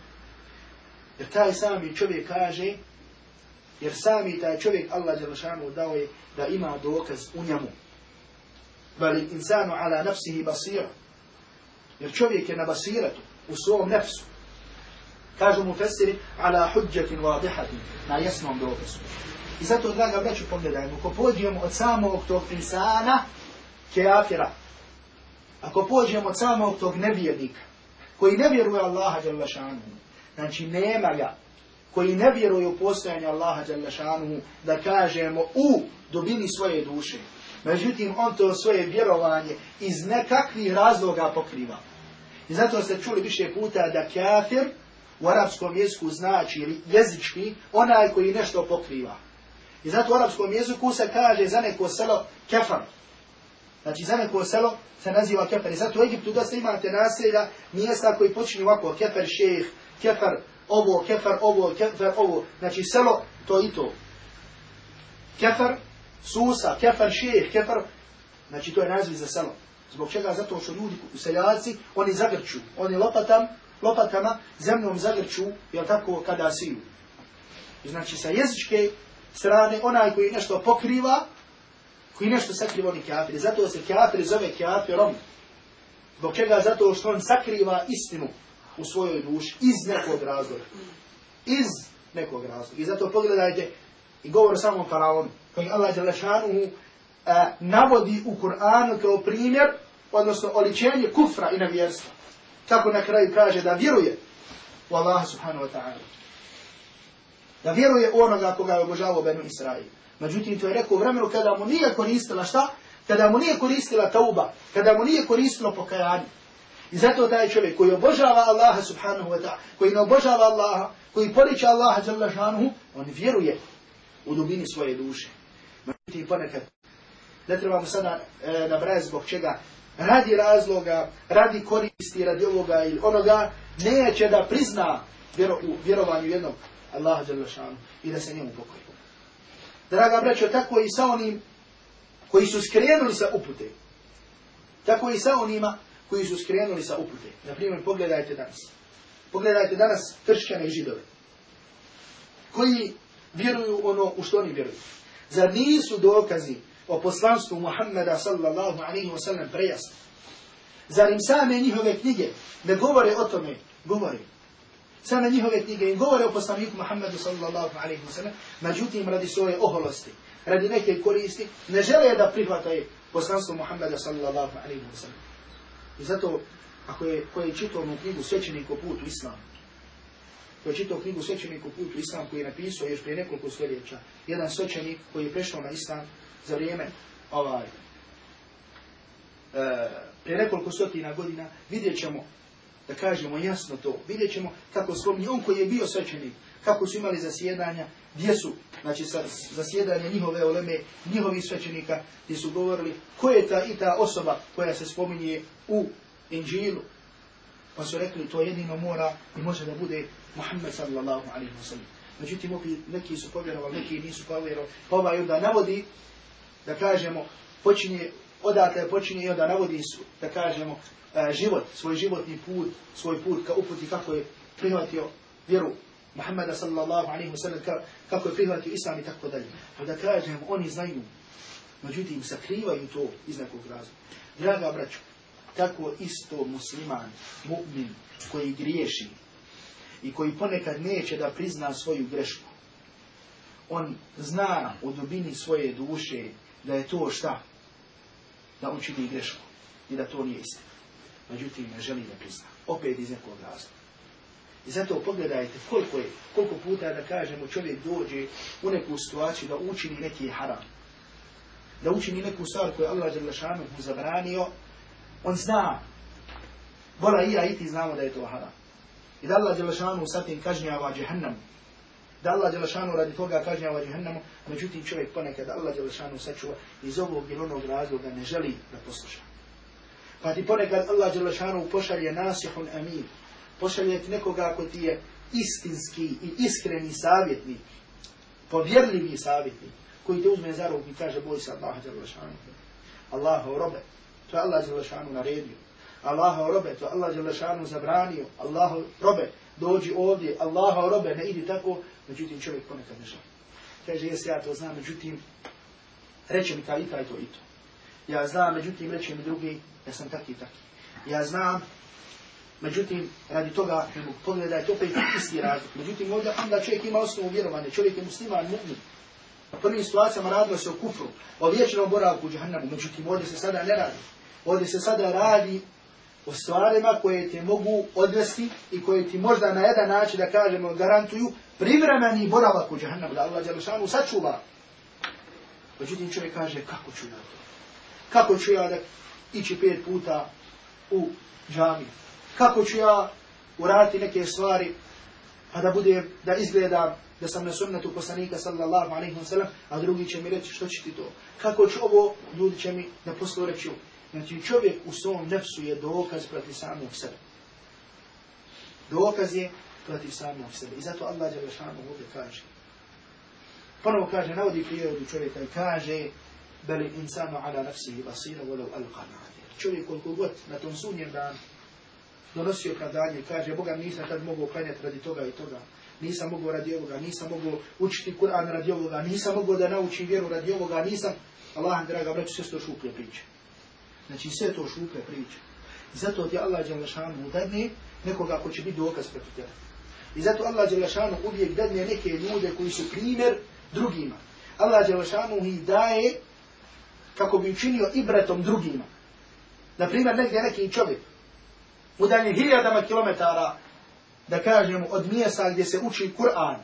Jer taj sami čovjek kaže jer sami taj čovjek Allah Đelšanu dao je da ima dokaz u njemu. Bali insanu ala nafsihi basira. Jer čovjek je na basiratu, u svom nefsu. Kažu mu fesiri, ala huđatin vadihatin, na jasnom dokazu. I zato, draga braću, pogledajmo, ko pođemo od samog tog insana, keafira, ako pođemo od samog tog nevjernika, koji ne vjeruje Allaha Đalešanu, znači nema ga, koji ne vjeruje u postojanje Allaha Đalešanu, da kažemo u dubini svoje duše. Međutim, on to svoje vjerovanje iz nekakvih razloga pokriva. I zato ste čuli više puta da kafir u arapskom jeziku znači jezički onaj koji nešto pokriva. I zato u arapskom jeziku se kaže za neko selo kefar. Znači za neko selo se naziva kefar. I zato u Egiptu dosta imate naselja, mjesta koji počinju ovako, kefar šejh, kefar ovo, kefar ovo, kefar ovo. Znači selo, to i to. Kefar, susa, kefar šejh, kefar, znači to je naziv za selo. Zbog čega? Zato što ljudi, seljaci, oni zagrču, oni lopatam, lopatama zemljom zagrču, jel tako, kada siju. Znači sa jezičke strane, onaj koji nešto pokriva, koji nešto sakriva, oni kafiri. Zato se kafiri zove kafirom. Zbog čega? Zato što on sakriva istinu u svojoj duši iz nekog razloga. Iz nekog razloga. I zato pogledajte i govor o samom faraonu, koji Allah Đelešanuhu a, navodi u Kur'anu kao primjer, odnosno oličenje kufra i nevjerstva. Kako na kraju kaže da vjeruje, u Allaha subhanahu wa ta'ala. Da vjeruje onoga koga je obožavao Benu Israil. Međutim, to je rekao u vremenu kada mu nije koristila šta? Kada mu nije koristila tauba, kada mu nije koristilo pokajanje. I zato taj čovjek koji obožava Allaha subhanahu wa ta'ala, koji ne obožava Allaha, koji poriče Allaha jalla šanuhu, on vjeruje u dubini svoje duše. Međutim, ponekad ne trebamo sada e, nabrajati zbog čega radi razloga, radi koristi, radi ovoga ili onoga, neće da prizna vjero, u vjerovanju jednog Allaha jalla šanuhu i da se njemu pokoji. Draga braćo, tako i sa onim koji su skrenuli sa upute. Tako i sa onima koji su skrenuli sa upute. Naprimjer, pogledajte danas. Pogledajte danas kršćane i židove. Koji vjeruju ono u što oni vjeruju. Zar nisu dokazi o poslanstvu Muhammeda sallallahu alaihi wa sallam prejasni? Zar im same njihove knjige ne govore o tome? Govore. Same njihove knjige im govore o poslaniku Muhammedu sallallahu alaihi wa sallam, međutim radi svoje oholosti, radi neke koristi, ne žele da prihvataju poslanstvo Muhammeda sallallahu alaihi wa sallam. I zato, ako je, ko je čitao knjigu Svećenik o putu Islamu, ko je čitao knjigu Svećenik o putu Islam koji je napisao još prije nekoliko stoljeća, jedan svećenik koji je prešao na Islam za vrijeme ovaj, e, prije nekoliko stotina godina, vidjet ćemo da kažemo jasno to. Vidjet ćemo kako spominje on koji je bio svećenik, kako su imali zasjedanja, gdje su, znači zasjedanje njihove oleme, njihovih svećenika, gdje su govorili ko je ta i ta osoba koja se spominje u Inđilu. Pa su rekli to jedino mora i može da bude Muhammed sallallahu alaihi wa sallam. Međutim, neki su povjerovali, neki nisu povjerovali. Pa ovaj onda navodi, da kažemo, počinje, odatle počinje i onda navodi su, da kažemo, e, život, svoj životni put, svoj put ka uputi kako je prihvatio vjeru Muhammeda sallallahu alaihi wa sallam, ka, kako je prihvatio islam i tako dalje. Pa da kažem, oni znaju, međutim, sakrivaju to iz nekog razloga. Draga braćo, tako isto musliman, mu'min, koji griješi i koji ponekad neće da prizna svoju grešku, on zna u dubini svoje duše da je to šta? Da učini grešku i da to nije istina. Međutim, ne želi da prizna. Opet iz nekog razloga. I zato pogledajte koliko je, koliko puta da kažemo čovjek dođe u neku situaciju da učini neki haram. Da učini neku stvar koju Allah Đerlašanu mu zabranio, on zna, vola i ja i ti znamo da je to haram. I da Allah Đerlašanu sa tim kažnjava džehennamu. Da Allah Đelešanu radi toga kažnjava džehennamu, međutim čovjek ponekad Allah Đelešanu sačuva iz ovog ili onog razloga ne želi da posluša. Pa ti ponekad Allah Đelešanu pošalje nasihun amin, pošalje ti nekoga ko ti je istinski i iskreni savjetnik, povjerljivi savjetnik, koji te uzme za ruku i kaže boj se Allaha Đelešanu. Allahu robe, to je Allah Đelešanu naredio. Allahu robe, to je Allah Đelešanu zabranio. Allahu robe, dođi ovdje, Allaha robe, ne idi tako, međutim čovjek ponekad ne želi. Kaže, jes ja to znam, međutim, reče mi taj i taj to i to. Ja znam, međutim, reče mi drugi, ja sam taki i taki. Ja znam, međutim, radi toga, mogu pogledati, opet isti razlog. Međutim, ovdje, onda čovjek ima osnovu vjerovanja, čovjek je musliman, mu'min. U prvim situacijama radilo se o kufru, o vječnom boravku u džahnamu, međutim, ovdje se sada ne radi. Ovdje se sada radi o stvarima koje te mogu odvesti i koje ti možda na jedan način, da kažemo, garantuju privremeni boravak u džahnamu, da Allah Đelešanu sačuva. Međutim, čovjek kaže, kako ću ja to? Kako ću ja da ići pet puta u džamiju? Kako ću ja uraditi neke stvari, pa da bude, da izgleda da sam na sunnetu poslanika sallallahu alaihi wa sallam, a drugi će mi reći što će ti to? Kako ću ovo, ljudi će mi na poslu reći, Znači čovjek u svom nefsu je dokaz protiv samog sebe. Dokaz je protiv samog sebe. I zato Allah Đelešanu ovdje kaže. Ponovo kaže, navodi prirodu čovjeka i kaže beli insanu ala nafsihi basira volau alqa. Čovjek koliko god na tom sunnjem danu donosio i kaže, Boga nisam tad mogao klanjati radi toga i toga. Nisam mogao radi ovoga, nisam mogao učiti Kur'an radi ovoga, nisam mogao da naučim vjeru radi ovoga, nisam. Allah, draga braću, sve to šuplje priče. Znači sve to šupe priče. Zato ti Allah Đelešanu dadne nekoga ko će biti dokaz protiv tebe. I zato Allah Đelešanu uvijek dadne neke ljude koji su primjer drugima. Allah Đelešanu ih daje kako bi učinio ibretom drugima. Naprimjer, negdje neki čovjek udaljen hiljadama kilometara da kažemo, od mjesta gdje se uči Kur'an,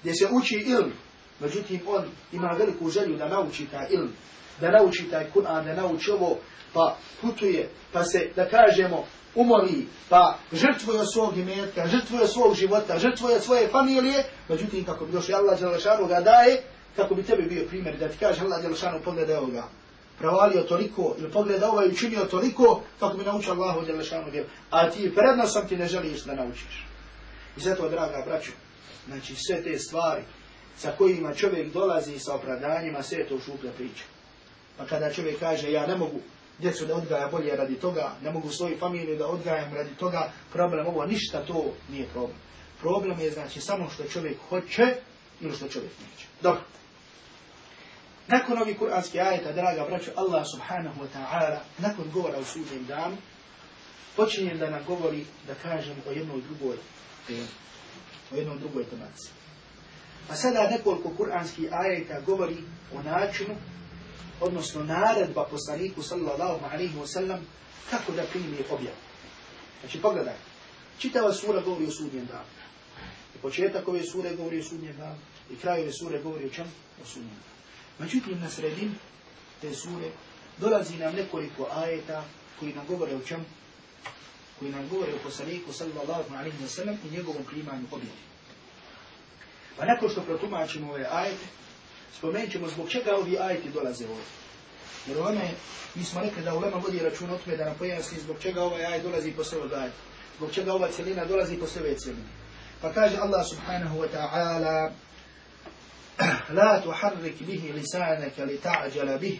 gdje se uči ilm, međutim on ima veliku želju da nauči taj ilm, da nauči taj Kur'an, da nauči ovo, pa putuje, pa se, da kažemo, umori, pa žrtvuje svog imetka, žrtvuje svog života, žrtvuje svoje familije, međutim kako bi došli Allah Đelešanu ga daje, kako bi tebi bio primjer, da ti kaže Allah Đelešanu pogledaj ovoga, provalio toliko, ili pogledaj ovaj učinio toliko, kako bi naučio Allahu Đelešanu vjeru, a ti predno sam ti ne želiš da naučiš. I zato, draga braću, znači sve te stvari sa kojima čovjek dolazi sa opravdanjima, sve je to šuplja priča. Pa kada čovjek kaže ja ne mogu djecu da odgaja bolje radi toga, ne mogu svoju familiju da odgajam radi toga, problem ovo, ništa to nije problem. Problem je znači samo što čovjek hoće ili što čovjek neće. Dobro. Nakon ovih kuranskih ajeta, draga braćo, Allah subhanahu wa ta'ala, nakon govora o sudnjem danu, počinje da nam govori, da kažem, o jednoj drugoj temi, o jednoj drugoj tematici. A sada nekoliko kuranskih ajeta govori o načinu odnosno naredba poslaniku sallallahu alaihi wa sallam kako da primi objavu. Znači pogledaj, čitava sura govori o sudnjem danu. I početak ove sure govori o sudnjem danu. I kraj ove sure govori o čem? O sudnjem danu. Međutim, na sredin te sure dolazi nam nekoliko ajeta koji nam govore o čem? Koji nam govore o poslaniku sallallahu alaihi wa sallam i njegovom primanju objavu. Pa nakon što protumačimo ove ajete, spomenut ćemo zbog čega ovi ajeti dolaze ovdje. Jer ulema, mi smo rekli da ulema vodi račun o tome da nam pojasni zbog čega ovaj ajet dolazi posle ovog ajeta. Zbog čega ova cijelina dolazi posle ove cijeline. Pa kaže Allah subhanahu wa ta'ala لا تحرك به لسانك لتعجل به.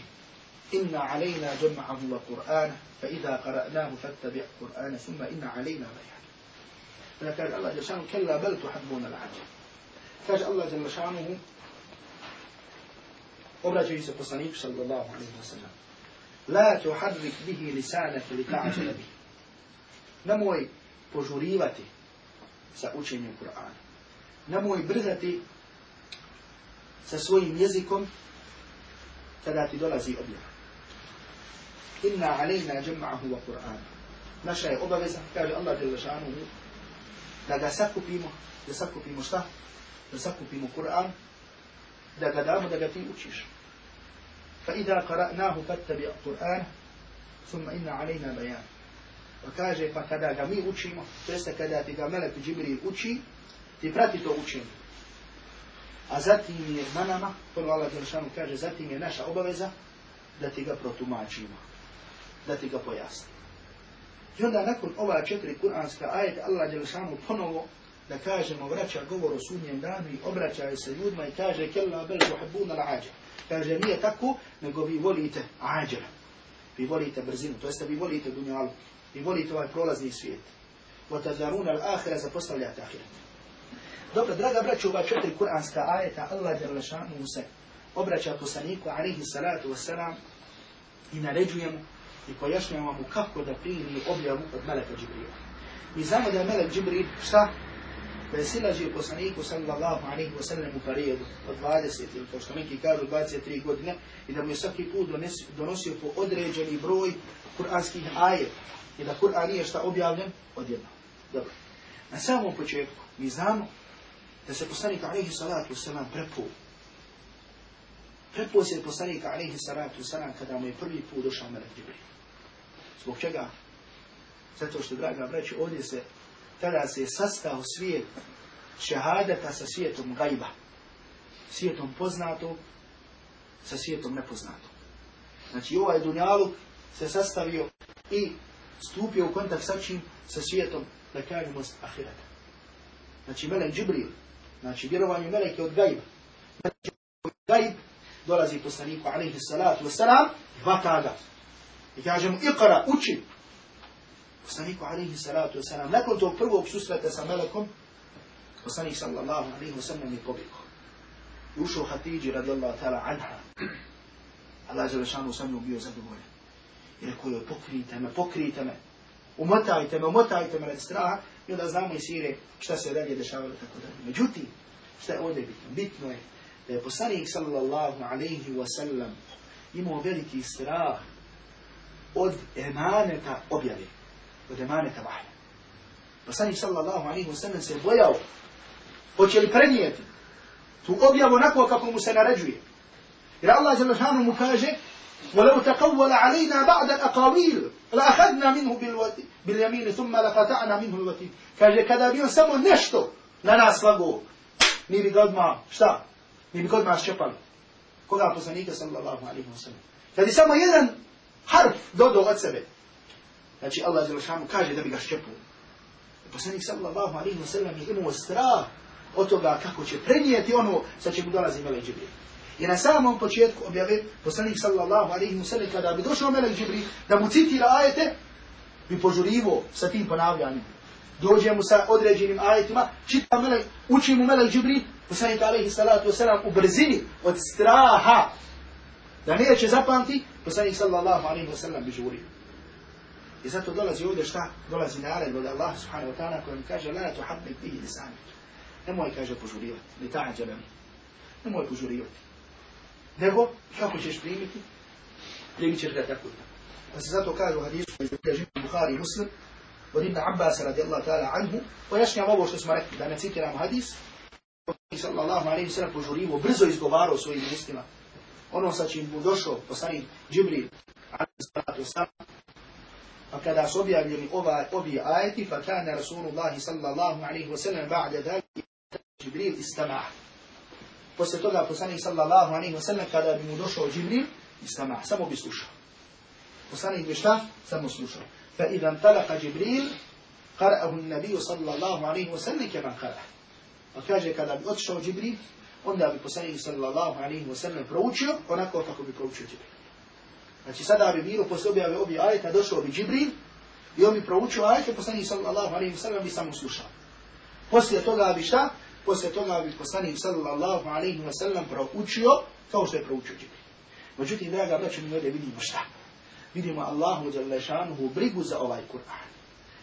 إن علينا جمعه القرآن فإذا قرأناه فاتبع قرآن ثم إن علينا بيان فقال الله جل شأنه كلا بل تحبون العجل. فجأ الله جل شأنه أبرج يوسف الصنيف صلى الله عليه وسلم. لا تحرك به لسانك لتعجل به. نموي بجريبتي سأجني القرآن. نموي برزتي sa svojim jezikom kada ti dolazi objava. Inna alejna jam'ahu wa Kur'ana. Naša je obaveza, kaže Allah šanuhu, da ga sakupimo, da sakupimo šta? Da sakupimo Kur'an, da ga damo, da ga ti učiš. فإذا قرأناه فاتبع القرآن ثم إن علينا بيان وكاجه فكذا ga mi učimo, to jeste kada ti ga melek Džibril uči, ti prati to učenje. A zatim je na nama, prvo Allah Đelšanu kaže, zatim je naša obaveza da ti ga protumačimo, da ti ga pojasnimo. I onda nakon ova četiri kuranska ajeta Allah Đelšanu ponovo da kažemo vraća govor o sudnjem danu i obraćaju se ljudima i kaže kella bel tuhibbuna al-ajab. Kaže, nije tako, nego vi volite ađera. Vi volite brzinu, to jeste vi volite dunjalu. Vi volite ovaj prolazni svijet. Votazaruna al-ahira zapostavljate ahiret. Dobro, draga braću, ova četiri kuranska ajeta, Allah Đerlešanu se obraća poslaniku, alihi salatu wasalam, i naređuje mu i pojašnjava mu kako da primi objavu od Meleka Džibrila. Mi znamo da je Melek Džibril, šta? da je silazio poslaniku sallallahu alaihi wa sallam u periodu od 20 ili kao što neki kažu 23 godine i da mu je svaki put donosio po određeni broj kuranskih ajet i da Kur'an nije šta objavljen odjedno. Dobro. Na samom početku mi znamo da se poslanik alaihi salatu sallam prepuo. Prepuo se poslanik alaihi salatu sallam kada mu je prvi put došao Melek Jibril. Zbog čega? Zato što, draga braći, ovdje se tada se je sastao svijet šehadeta sa svijetom gajba. Svijetom poznatog sa svijetom nepoznatog. Znači ovaj dunjaluk se sastavio i stupio u kontakt sa čim? Sa svijetom, da kažemo, ahireta. Znači Melek Džibril, znači vjerovanje Meleke od gajba. Znači gajb dolazi poslaniku alaihi salatu wasalam, hvata ga. I kaže mu, iqra, uči, poslaniku alaihi salatu wasalam, nakon tog prvog susreta sa Melekom, poslanik sallallahu alaihi wasallam je pobjegao. I ušao Hatidži radijallahu ta'ala anha. Allah je lešanu sa mnom bio zadovoljen. I rekao joj, pokrijte me, pokrijte me. Umotajte me, umotajte me radi straha. I onda znamo i sire šta se dalje dešavalo tako dalje. Međutim, šta je ovdje bitno? Bitno je da je poslanik sallallahu alaihi wasallam imao veliki strah od emaneta objave od emaneta vahja. Poslanik sallallahu alaihi wa sallam se bojao. Hoće li prenijeti tu objavu onako kako mu se naređuje. Jer Allah mu kaže ولو تقول علينا بعد الأقاويل لأخذنا منه باليمين ثم لقطعنا منه الوتين. كاجي كذا بيو سمو نشتو. لنا أسلقو نبي قد ما شتا. نبي قد ما أشيبال كل أبو صلى الله عليه وسلم. كذي سمو يدن حرف. دودو قد سبت يعني الله عز وجل كاجي دبي أشيبو أبو صلى الله عليه وسلم يهمو استراه أتوغا كاكو چه پرنيتي أنو سأجي قدال عزيمال جبريل I na samom početku objave poslanik sallallahu alaihi wa sallam kada bi došao Melek Džibril da mu citira ajete, bi požurivo sa tim ponavljanjem. Dođe mu sa određenim ajetima, čita Melek, uči mu Melek Džibril, poslanik alaihi salatu wasalam u brzini od straha da neće zapamti, poslanik sallallahu alaihi wa sallam bi žurio. I zato dolazi ovdje šta? Dolazi naredba od Allah subhanahu wa ta'ala kojem kaže la tuhabbik bihi lisanik. Nemoj, kaže, požurivati. Ni ta džabami. Nemoj požurivati. Nego, kako ćeš primiti? Primit ćeš ga tako. Pa se zato kaže u hadisu koji kaže Bukhari i Muslim, od Ibn Abbas radijallahu ta'ala anhu, pojašnjam ovo što smo rekli, da ne citiramo hadis, sallallahu alaihi sallam požurivo, brzo izgovarao svojim mistima. Ono sa čim mu došao, poslanik Džibril, alaihi wasallam, Pa kada su objavljeni ova, ovi ajeti, pa kana Rasulullahi sallallahu alaihi wa sallam ba'da dalje Džibril istama. Poslije toga poslanik sallallahu alaihi wa sallam kada bi mu došao Džibril, istama, samo bi slušao. Poslanik bi šta? Samo slušao. Fa idan talaka Džibril, qara'ahu nabiju sallallahu alaihi wa sallam keman qara. Pa kaže kada bi otišao Džibril, onda bi poslanik sallallahu alaihi wa sallam proučio onako kako bi proučio Džibril. Znači sada bi bilo posle objave obi ajeta došao bi Džibril i on bi proučio ajete, poslanik sallallahu alaihi wa sallam bi samo slušao. Poslije toga bi šta? Poslije toga bi poslanik sallallahu alaihi wa sallam proučio kao što je proučio Džibril. Međutim, draga braću, mi ovdje vidimo šta? Vidimo Allahu Đalešanuhu brigu za ovaj Kur'an.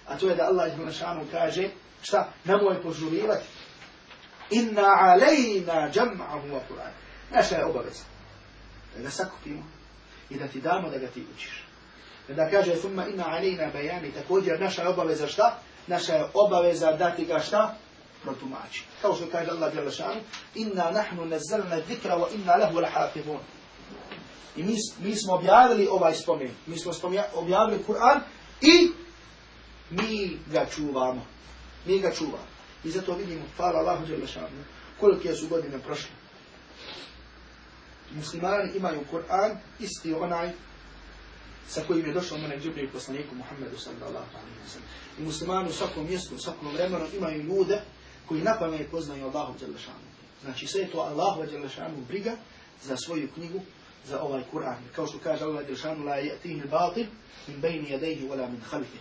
A to je da Allah Đalešanuhu kaže šta? Nemoj požurivati. Inna alejna jam'ahu wa Kur'an. Naša je obaveza. Da ga sakupimo i da ti damo da ga ti učiš. Da kaže, thumma inna alejna bajani, također naša je obaveza šta? Naša je obaveza da ti ga šta? Protumači. Kao što kaže Allah Đalešanuhu, inna nahnu nazzalna dhikra wa inna lahu lahafidhun. I mi, mi smo objavili ovaj spomen. Mi smo spomja, objavili Kur'an i mi ga čuvamo. Mi ga čuvamo. I zato vidimo, hvala Allahu Đelešanu, kolike su godine prošle. Muslimani imaju Kur'an isti onaj sa kojim je došao mene Džibril poslaniku Muhammedu sallallahu alaihi wa sallam. I muslimani u svakom mjestu, u svakom vremenu imaju ljude koji na poznaju Allahu Đelešanu. Znači sve to Allahu Đelešanu briga za svoju knjigu, za ovaj Kur'an. Kao što kaže Allah Đelšanu, la ja'tihi batil min bejni jadejhi wala min khalfi.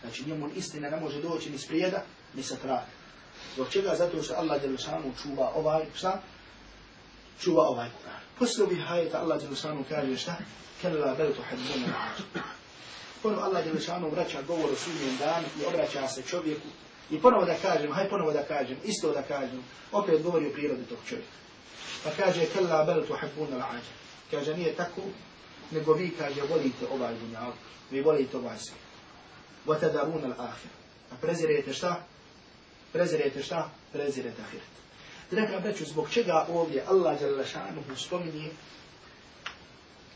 Znači njemu istina ne može doći ni s prijeda, ni sa traga. Zbog čega? Zato što Allah Đelšanu čuva ovaj, šta? Čuva ovaj Kur'an. Poslije ovih hajeta Allah Đelšanu kaže šta? Kalla bel al-ajab. Ponovo Allah Đelšanu vraća govor o sudnjem danu i obraća se čovjeku. I ponovo da kažem, haj ponovo da kažem, isto da kažem, opet govori o prirodi tog čovjeka. Pa kaže, kalla bel tuhibbuna al-ajab. Kaže, nije tako, nego vi, kaže, volite ovaj dunjal, vi volite ovaj svijet. وَتَدَرُونَ الْآخِرَ A prezirete šta? Prezirete šta? Prezirete ahiret. Draga braću, zbog čega ovdje Allah jalla šanuhu spominje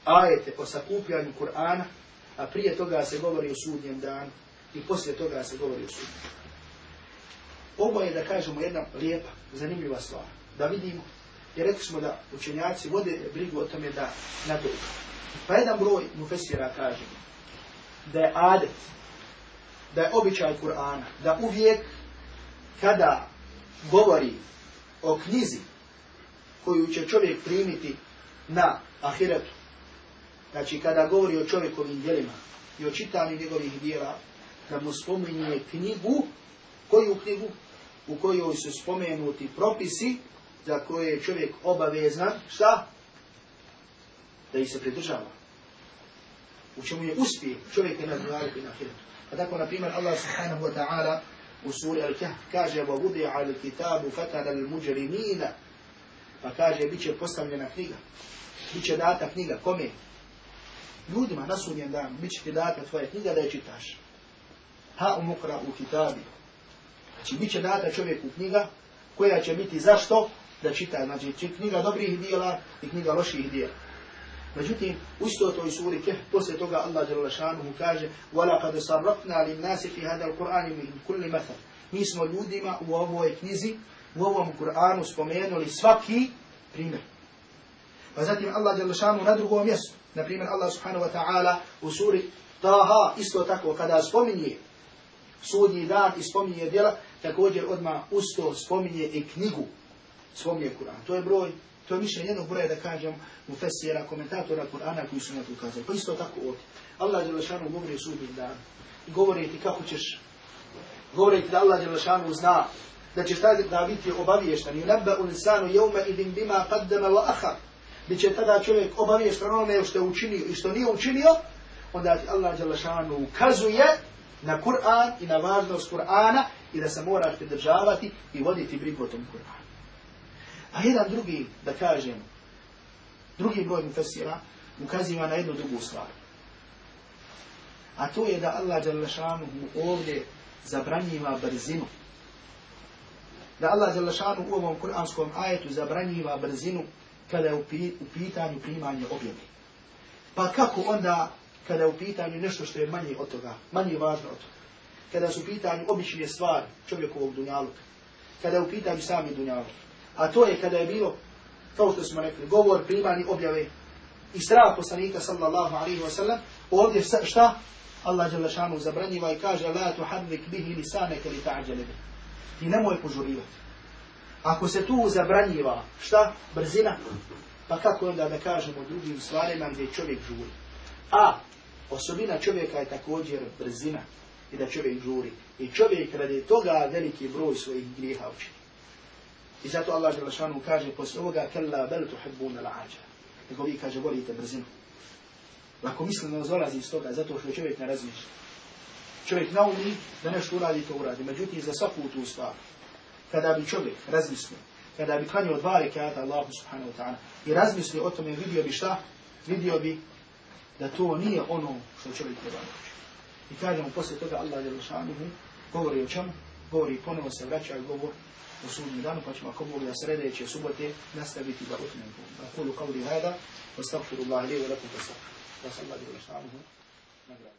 ajete o sakupljanju Kur'ana, a prije toga se govori o sudnjem danu i poslije toga se govori o sudnjem danu. Ovo je, da kažemo, jedna lijepa, zanimljiva stvar. Da vidimo Jer rekli smo da učenjaci vode brigu o tome da na to. Pa jedan broj mufesira kaže da je adet, da je običaj Kur'ana, da uvijek kada govori o knjizi koju će čovjek primiti na ahiretu, znači kada govori o čovjekovim djelima i o čitanju njegovih djela, da mu spominje knjigu, koju knjigu? U kojoj su spomenuti propisi za koje je čovjek obavezan, šta? Da ih se pridržava. U čemu je uspije čovjek na dunjalu i na ahiretu. Pa tako, na primjer, Allah subhanahu wa ta'ala u suri Al-Kahf kaže وَوُدِعَ الْكِتَابُ فَتَرَ الْمُجْرِمِينَ Pa kaže, bit će postavljena knjiga. Biće data knjiga. Kome? Ljudima na sudnjem danu. Bit će ti data tvoja knjiga da je čitaš. Ha umukra u kitabi. Znači, bit će data čovjeku knjiga koja će biti zašto da čita. Znači, knjiga dobrih dijela i knjiga loših dijela. Međutim, u isto toj suri Kehf, poslije toga Allah dželle šanuhu kaže: "Wala qad sarrafna lin nasi fi hada al-Qur'an min kulli mathal." Mi smo ljudima u ovoj knjizi, u ovom Kur'anu spomenuli svaki primjer. Pa zatim Allah dželle šanuhu na drugom mjestu, na primjer Allah subhanahu wa ta'ala u suri Taha isto tako kada spominje sudnji dan i spominje djela, također odmah usto spominje i knjigu, spominje Kur'an. To je broj To je mišljenje jednog broja da kažem u fesijera, komentatora Kur'ana koji su na to ukazali. Pa isto tako ovdje. Allah Đelešanu govori o sudnjim danu. I govori ti kako ćeš, govori ti da Allah Đelešanu zna da ćeš tada da biti obaviještan. I neba u insanu jevme idin bima qaddama wa ahar. Gdje će tada čovjek obaviještan onome što je učinio i što nije učinio, onda ti Allah Đelešanu ukazuje na Kur'an i na važnost Kur'ana i da se moraš pridržavati i voditi brigu o tom Kur'anu. A jedan drugi, da kažem, drugi broj mufesira ukaziva na jednu drugu stvar. A to je da Allah Đalešanu ovdje zabranjiva brzinu. Da Allah Đalešanu u ovom kuranskom ajetu zabranjiva brzinu kada je u pitanju primanje objave. Pa kako onda kada je u pitanju nešto što je manje od toga, manje važno od toga. Kada su u pitanju obične stvari čovjekovog dunjaluka. Kada je u pitanju sami dunjaluk. A to je kada je bilo, kao što smo rekli, govor, primani objave i strah poslanika sallallahu alaihi wa sallam, ovdje šta? Allah zabranjiva i kaže La tuharrik bihi lisaneke li ta'đale bi. Ti nemoj požurivati. Ako se tu zabranjiva, šta? Brzina. Pa kako onda da kažemo drugim stvarima gdje čovjek žuri? A, osobina čovjeka je također brzina i da čovjek žuri. I čovjek radi toga veliki broj svojih grijeha učini. I zato Allah Đelešanu kaže posle ovoga kella bel tuhibbuna la'ađa. Nego vi kaže volite brzinu. Lako mislim da zolazi iz toga zato što čovjek ne razmišlja. Čovjek naumi da nešto uradi to uradi. Međutim za svaku tu stvar. Kada bi čovjek razmislio, kada bi klanio dva rekata Allahu subhanahu wa ta'ala i razmislio o tome vidio bi šta? Vidio bi da to nije ono što čovjek treba reći. I kažemo posle toga Allah Đelešanu govori o čemu? Govori ponovo se vraća i govori u sudnjem danu, pa ćemo ako Bog da sredeće subote nastaviti da utmemo. Aqulu qavli hada, wa astaghfirullaha li wa lakum. Wa sallallahu alaihi wa sallam.